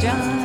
just